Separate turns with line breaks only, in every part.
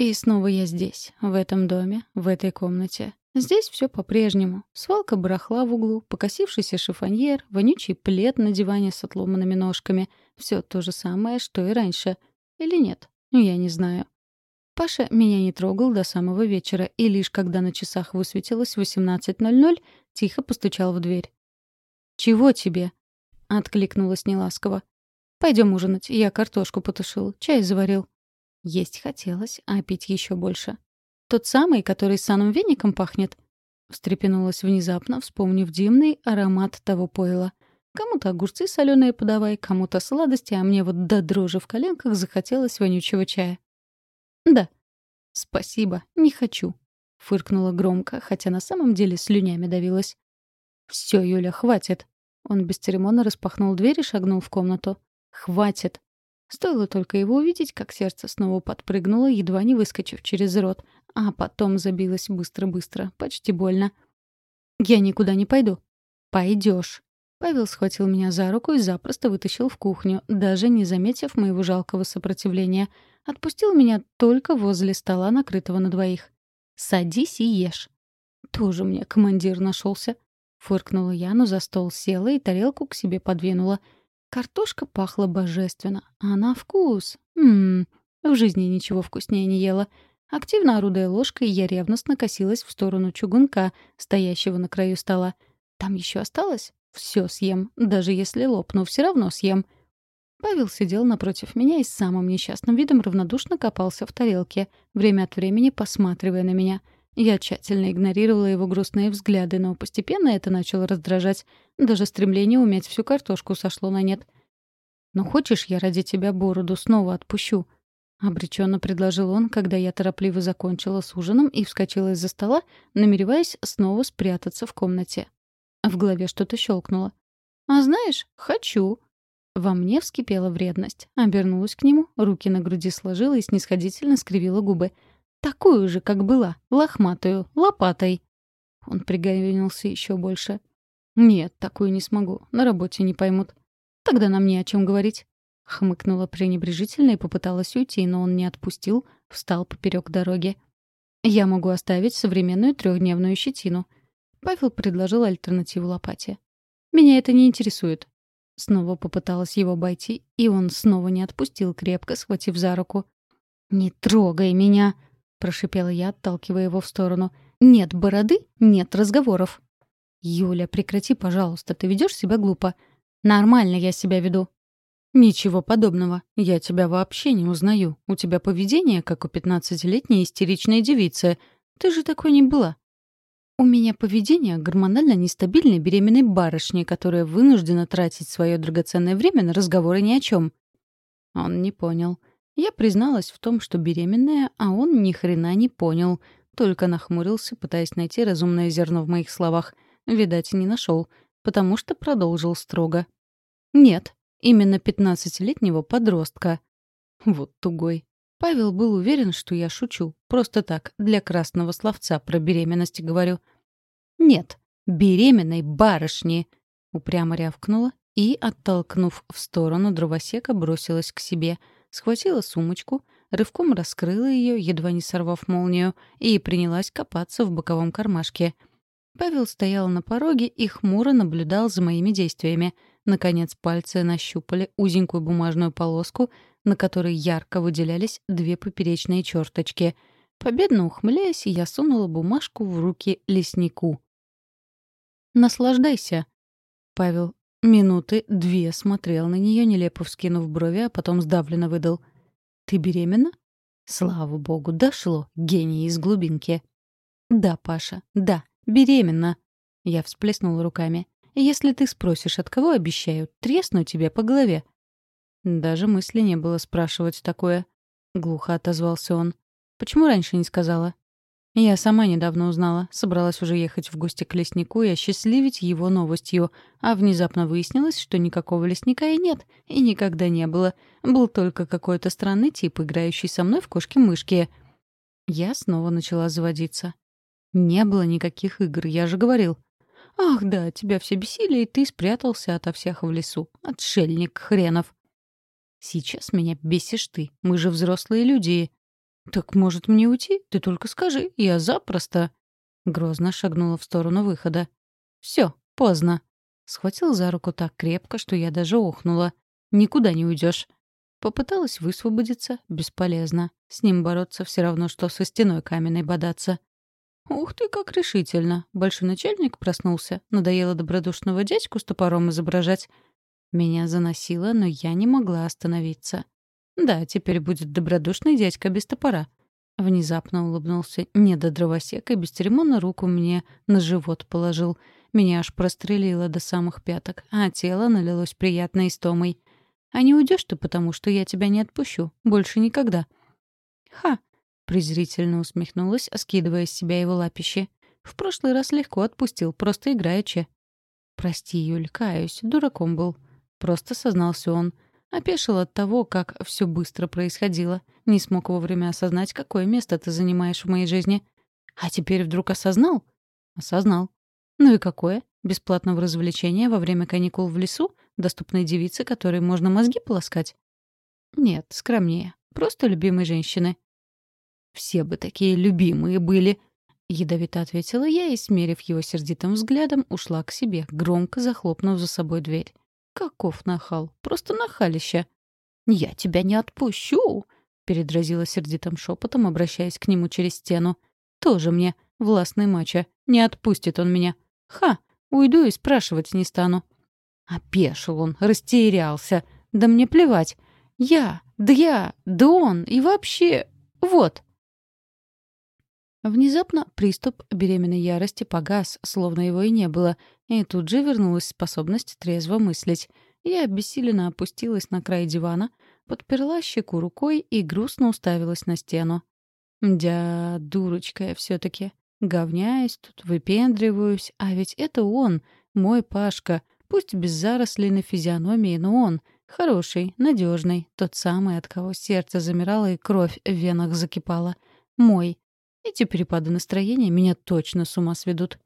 И снова я здесь, в этом доме, в этой комнате. Здесь все по-прежнему. Свалка барахла в углу, покосившийся шифоньер, вонючий плед на диване с отломанными ножками. Все то же самое, что и раньше. Или нет? Я не знаю. Паша меня не трогал до самого вечера, и лишь когда на часах высветилось 18.00, тихо постучал в дверь. «Чего тебе?» — откликнулась неласково. Пойдем ужинать, я картошку потушил, чай заварил». Есть хотелось, а пить еще больше. «Тот самый, который с самым веником пахнет?» Встрепенулась внезапно, вспомнив дивный аромат того пойла. Кому-то огурцы соленые подавай, кому-то сладости, а мне вот до дрожи в коленках захотелось вонючего чая. «Да». «Спасибо, не хочу», — фыркнула громко, хотя на самом деле слюнями давилась. «Всё, Юля, хватит». Он бесцеремонно распахнул дверь и шагнул в комнату. «Хватит». Стоило только его увидеть, как сердце снова подпрыгнуло, едва не выскочив через рот, а потом забилось быстро-быстро, почти больно. «Я никуда не пойду». «Пойдешь». Павел схватил меня за руку и запросто вытащил в кухню, даже не заметив моего жалкого сопротивления. Отпустил меня только возле стола, накрытого на двоих. «Садись и ешь». «Тоже мне командир нашелся. Фыркнула я, но за стол села и тарелку к себе подвинула. Картошка пахла божественно, а на вкус... Ммм, в жизни ничего вкуснее не ела. Активно орудуя ложкой, я ревностно косилась в сторону чугунка, стоящего на краю стола. Там еще осталось? Все съем. Даже если лопну, все равно съем. Павел сидел напротив меня и с самым несчастным видом равнодушно копался в тарелке, время от времени посматривая на меня. Я тщательно игнорировала его грустные взгляды, но постепенно это начало раздражать. Даже стремление умять всю картошку сошло на нет. «Ну хочешь, я ради тебя бороду снова отпущу?» Обреченно предложил он, когда я торопливо закончила с ужином и вскочила из-за стола, намереваясь снова спрятаться в комнате. В голове что-то щелкнуло. «А знаешь, хочу!» Во мне вскипела вредность. Обернулась к нему, руки на груди сложила и снисходительно скривила губы. «Такую же, как была, лохматую, лопатой!» Он пригорюнился еще больше. «Нет, такую не смогу, на работе не поймут. Тогда нам не о чем говорить». Хмыкнула пренебрежительно и попыталась уйти, но он не отпустил, встал поперек дороги. «Я могу оставить современную трехдневную щетину». Павел предложил альтернативу лопате. «Меня это не интересует». Снова попыталась его обойти, и он снова не отпустил, крепко схватив за руку. «Не трогай меня!» — прошипела я, отталкивая его в сторону. «Нет бороды, нет разговоров». «Юля, прекрати, пожалуйста, ты ведешь себя глупо. Нормально я себя веду». «Ничего подобного. Я тебя вообще не узнаю. У тебя поведение, как у пятнадцатилетней истеричной девицы. Ты же такой не была». «У меня поведение гормонально нестабильной беременной барышни, которая вынуждена тратить свое драгоценное время на разговоры ни о чем. Он не понял. Я призналась в том, что беременная, а он ни хрена не понял. Только нахмурился, пытаясь найти разумное зерно в моих словах. Видать, не нашел, потому что продолжил строго. «Нет, Именно пятнадцатилетнего подростка. Вот тугой. Павел был уверен, что я шучу. Просто так, для красного словца про беременность говорю. «Нет, беременной барышни!» Упрямо рявкнула и, оттолкнув в сторону дровосека, бросилась к себе. Схватила сумочку, рывком раскрыла ее, едва не сорвав молнию, и принялась копаться в боковом кармашке. Павел стоял на пороге и хмуро наблюдал за моими действиями — Наконец пальцы нащупали узенькую бумажную полоску, на которой ярко выделялись две поперечные черточки. Победно ухмыляясь, я сунула бумажку в руки леснику. «Наслаждайся!» Павел минуты две смотрел на нее, нелепо вскинув брови, а потом сдавленно выдал. «Ты беременна?» «Слава богу, дошло, гений из глубинки!» «Да, Паша, да, беременна!» Я всплеснула руками. Если ты спросишь, от кого обещаю, тресну тебе по голове». Даже мысли не было спрашивать такое. Глухо отозвался он. «Почему раньше не сказала?» Я сама недавно узнала, собралась уже ехать в гости к леснику и осчастливить его новостью, а внезапно выяснилось, что никакого лесника и нет, и никогда не было. Был только какой-то странный тип, играющий со мной в кошки-мышки. Я снова начала заводиться. Не было никаких игр, я же говорил. «Ах да, тебя все бесили, и ты спрятался ото всех в лесу. Отшельник хренов». «Сейчас меня бесишь ты. Мы же взрослые люди». «Так, может, мне уйти? Ты только скажи, я запросто...» Грозно шагнула в сторону выхода. «Все, поздно». Схватил за руку так крепко, что я даже охнула. «Никуда не уйдешь. Попыталась высвободиться, бесполезно. С ним бороться все равно, что со стеной каменной бодаться. «Ух ты, как решительно!» Большой начальник проснулся. Надоело добродушного дядьку с топором изображать. Меня заносило, но я не могла остановиться. Да, теперь будет добродушный дядька без топора. Внезапно улыбнулся недодровосек и бесцеремонно руку мне на живот положил. Меня аж прострелило до самых пяток, а тело налилось приятной истомой. «А не уйдешь ты, потому что я тебя не отпущу. Больше никогда». «Ха!» — презрительно усмехнулась, скидывая с себя его лапище. «В прошлый раз легко отпустил, просто играючи». «Прости, Юль, каюсь, дураком был». Просто сознался он. Опешил от того, как все быстро происходило. Не смог вовремя осознать, какое место ты занимаешь в моей жизни. А теперь вдруг осознал? Осознал. Ну и какое? Бесплатного развлечения во время каникул в лесу, доступной девице, которой можно мозги полоскать? Нет, скромнее. Просто любимой женщины. Все бы такие любимые были, Ядовито ответила я и, смерив его сердитым взглядом, ушла к себе, громко захлопнув за собой дверь. Каков нахал, просто нахалище. «Я тебя не отпущу!» — передразила сердитым шепотом, обращаясь к нему через стену. «Тоже мне, властный мачо, не отпустит он меня. Ха, уйду и спрашивать не стану». Опешил он, растерялся. «Да мне плевать. Я, да я, да он и вообще... Вот!» Внезапно приступ беременной ярости погас, словно его и не было, и тут же вернулась способность трезво мыслить. Я обессиленно опустилась на край дивана, подперла щеку рукой и грустно уставилась на стену. «Дя, дурочка я все таки Говняюсь тут, выпендриваюсь, а ведь это он, мой Пашка, пусть без зарослей на физиономии, но он, хороший, надежный, тот самый, от кого сердце замирало и кровь в венах закипала. Мой, эти перепады настроения меня точно с ума сведут.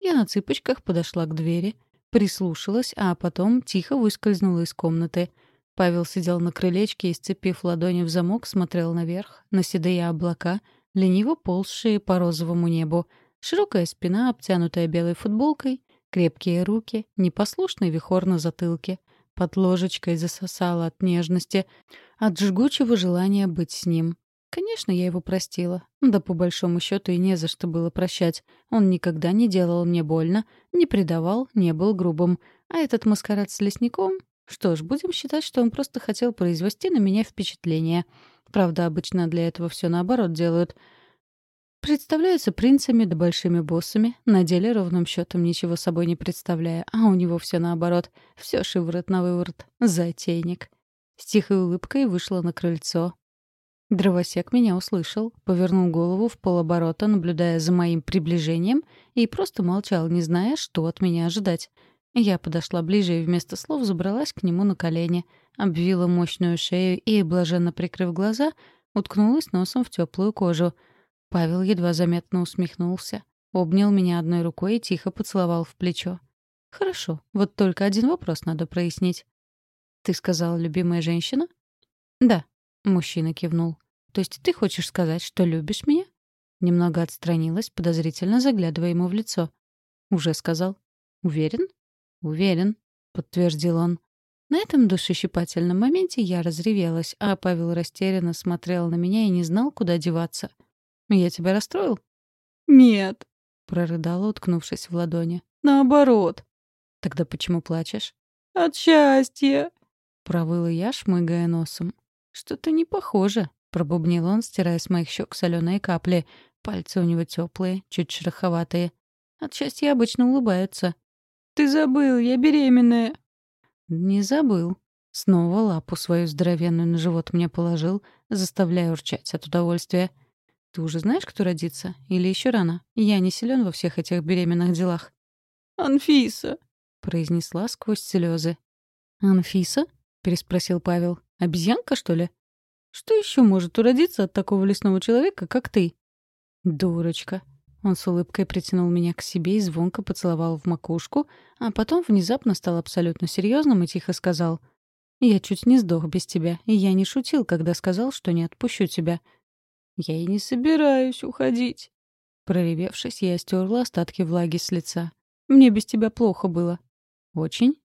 Я на цыпочках подошла к двери, прислушалась, а потом тихо выскользнула из комнаты. Павел сидел на крылечке и, сцепив ладони в замок, смотрел наверх, на седые облака, лениво ползшие по розовому небу. Широкая спина, обтянутая белой футболкой, крепкие руки, непослушный вихор на затылке. Под ложечкой засосала от нежности, от жгучего желания быть с ним. Конечно, я его простила. Да по большому счету и не за что было прощать. Он никогда не делал мне больно, не предавал, не был грубым. А этот маскарад с лесником... Что ж, будем считать, что он просто хотел произвести на меня впечатление. Правда, обычно для этого все наоборот делают. Представляются принцами да большими боссами, на деле ровным счетом ничего собой не представляя, а у него все наоборот. Все шиворот на выворот. Затейник. С тихой улыбкой вышла на крыльцо, Дровосек меня услышал, повернул голову в полоборота, наблюдая за моим приближением, и просто молчал, не зная, что от меня ожидать. Я подошла ближе и вместо слов забралась к нему на колени, обвила мощную шею и, блаженно прикрыв глаза, уткнулась носом в теплую кожу. Павел едва заметно усмехнулся, обнял меня одной рукой и тихо поцеловал в плечо. «Хорошо, вот только один вопрос надо прояснить». «Ты сказала, любимая женщина?» «Да», Мужчина кивнул. «То есть ты хочешь сказать, что любишь меня?» Немного отстранилась, подозрительно заглядывая ему в лицо. «Уже сказал». «Уверен?» «Уверен», — подтвердил он. На этом душещипательном моменте я разревелась, а Павел растерянно смотрел на меня и не знал, куда деваться. «Я тебя расстроил?» «Нет», — прорыдала, уткнувшись в ладони. «Наоборот». «Тогда почему плачешь?» «От счастья», — провыла я, шмыгая носом. «Что-то не похоже», — пробубнил он, стирая с моих щек соленые капли. Пальцы у него теплые, чуть шероховатые. От счастья обычно улыбаются. «Ты забыл, я беременная». «Не забыл». Снова лапу свою здоровенную на живот мне положил, заставляя урчать от удовольствия. «Ты уже знаешь, кто родится? Или еще рано? Я не силен во всех этих беременных делах». «Анфиса», — произнесла сквозь слезы. «Анфиса?» — переспросил Павел. Обезьянка, что ли? Что еще может уродиться от такого лесного человека, как ты? Дурочка. Он с улыбкой притянул меня к себе и звонко поцеловал в макушку, а потом внезапно стал абсолютно серьезным и тихо сказал. «Я чуть не сдох без тебя, и я не шутил, когда сказал, что не отпущу тебя». «Я и не собираюсь уходить». Проревевшись, я стерла остатки влаги с лица. «Мне без тебя плохо было». «Очень?»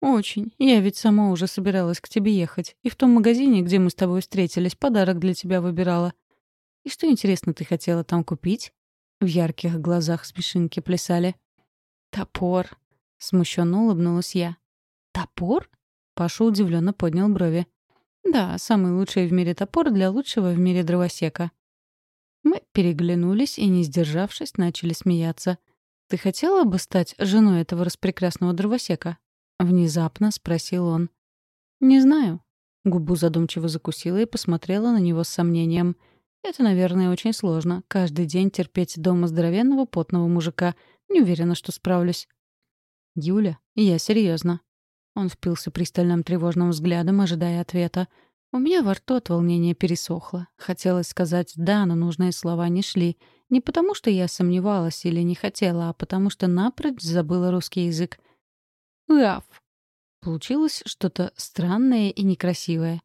«Очень. Я ведь сама уже собиралась к тебе ехать. И в том магазине, где мы с тобой встретились, подарок для тебя выбирала. И что, интересно, ты хотела там купить?» В ярких глазах смешинки плясали. «Топор», — смущенно улыбнулась я. «Топор?» — Паша удивленно поднял брови. «Да, самый лучший в мире топор для лучшего в мире дровосека». Мы переглянулись и, не сдержавшись, начали смеяться. «Ты хотела бы стать женой этого распрекрасного дровосека?» — внезапно спросил он. «Не знаю». Губу задумчиво закусила и посмотрела на него с сомнением. «Это, наверное, очень сложно. Каждый день терпеть дома здоровенного потного мужика. Не уверена, что справлюсь». «Юля, я серьезно. Он впился пристальным тревожным взглядом, ожидая ответа. У меня во рту от волнения пересохло. Хотелось сказать «да», но нужные слова не шли. Не потому, что я сомневалась или не хотела, а потому что напрочь забыла русский язык. «Уаф!» Получилось что-то странное и некрасивое.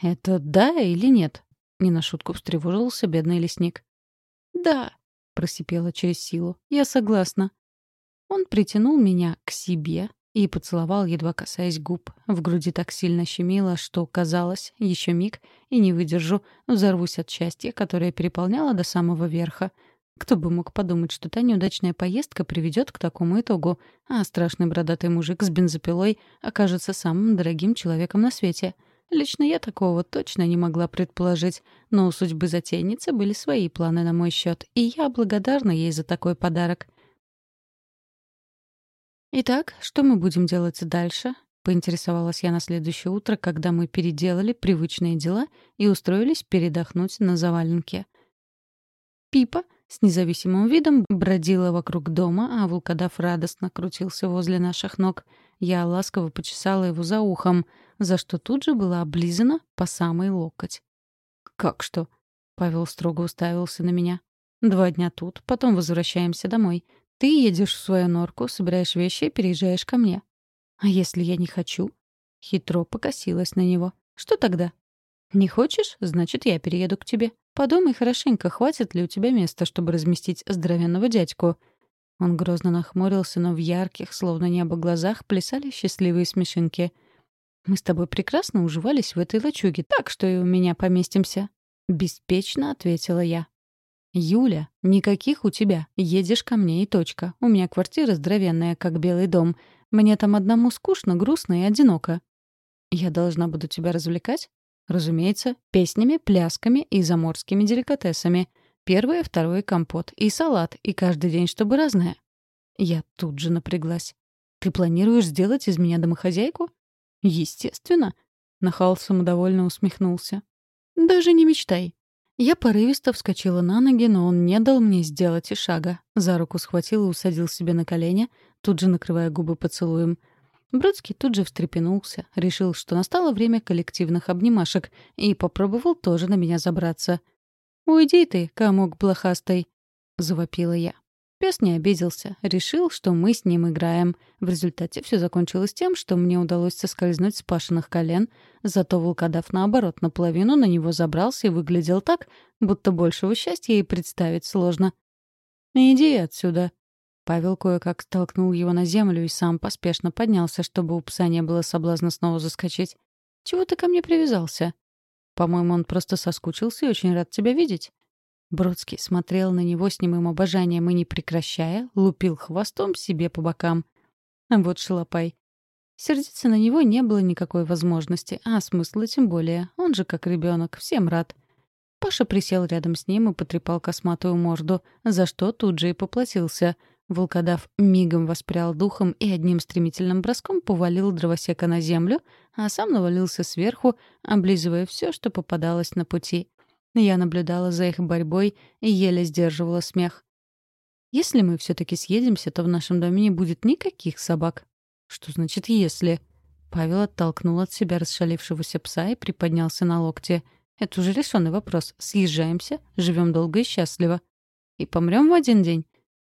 «Это да или нет?» — не на шутку встревожился бедный лесник. «Да», — просипела через силу, — «я согласна». Он притянул меня к себе и поцеловал, едва касаясь губ. В груди так сильно щемило, что казалось, еще миг, и не выдержу, взорвусь от счастья, которое переполняло до самого верха — кто бы мог подумать, что та неудачная поездка приведет к такому итогу, а страшный бородатый мужик с бензопилой окажется самым дорогим человеком на свете. Лично я такого точно не могла предположить, но у судьбы затейницы были свои планы на мой счет, и я благодарна ей за такой подарок. «Итак, что мы будем делать дальше?» — поинтересовалась я на следующее утро, когда мы переделали привычные дела и устроились передохнуть на заваленке. Пипа с независимым видом бродила вокруг дома, а волкодав радостно крутился возле наших ног. Я ласково почесала его за ухом, за что тут же была облизана по самый локоть. «Как что?» — Павел строго уставился на меня. «Два дня тут, потом возвращаемся домой. Ты едешь в свою норку, собираешь вещи и переезжаешь ко мне. А если я не хочу?» Хитро покосилась на него. «Что тогда?» «Не хочешь? Значит, я перееду к тебе. Подумай хорошенько, хватит ли у тебя места, чтобы разместить здоровенного дядьку». Он грозно нахмурился, но в ярких, словно небо глазах, плясали счастливые смешинки. «Мы с тобой прекрасно уживались в этой лачуге, так что и у меня поместимся», — беспечно ответила я. «Юля, никаких у тебя. Едешь ко мне и точка. У меня квартира здоровенная, как белый дом. Мне там одному скучно, грустно и одиноко». «Я должна буду тебя развлекать?» Разумеется, песнями, плясками и заморскими деликатесами. Первое, второе — компот и салат, и каждый день чтобы разное. Я тут же напряглась. «Ты планируешь сделать из меня домохозяйку?» «Естественно», — Нахал самодовольно усмехнулся. «Даже не мечтай». Я порывисто вскочила на ноги, но он не дал мне сделать и шага. За руку схватил и усадил себе на колени, тут же накрывая губы поцелуем — Бродский тут же встрепенулся, решил, что настало время коллективных обнимашек, и попробовал тоже на меня забраться. «Уйди ты, комок блохастый!» — завопила я. Пес не обиделся, решил, что мы с ним играем. В результате все закончилось тем, что мне удалось соскользнуть с Пашиных колен, зато волкодав, наоборот, наполовину на него забрался и выглядел так, будто большего счастья и представить сложно. «Иди отсюда», Павел кое-как столкнул его на землю и сам поспешно поднялся, чтобы у пса не было соблазна снова заскочить. «Чего ты ко мне привязался?» «По-моему, он просто соскучился и очень рад тебя видеть». Бродский смотрел на него с немым обожанием и, не прекращая, лупил хвостом себе по бокам. Вот шалопай. Сердиться на него не было никакой возможности, а смысла тем более. Он же как ребенок, всем рад. Паша присел рядом с ним и потрепал косматую морду, за что тут же и поплатился — Волкодав мигом воспрял духом и одним стремительным броском повалил дровосека на землю, а сам навалился сверху, облизывая все, что попадалось на пути. Я наблюдала за их борьбой и еле сдерживала смех. «Если мы все-таки съедемся, то в нашем доме не будет никаких собак». «Что значит «если»?» Павел оттолкнул от себя расшалившегося пса и приподнялся на локте. «Это уже решенный вопрос. Съезжаемся, живем долго и счастливо. И помрем в один день.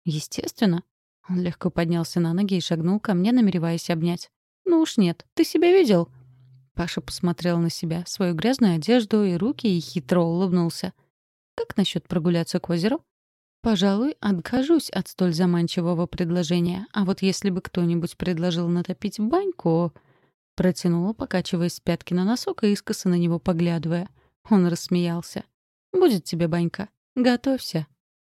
«Естественно». Он легко поднялся на ноги и шагнул ко мне, намереваясь обнять. «Ну уж нет, ты себя видел?» Паша посмотрел на себя, свою грязную одежду и руки и хитро улыбнулся. Как насчет прогуляться к озеру? Пожалуй, откажусь от столь заманчивого предложения. А вот если бы кто-нибудь предложил натопить баньку... Протянула, покачиваясь с пятки на носок и искоса на него поглядывая. Он рассмеялся. «Будет тебе банька. Готовься».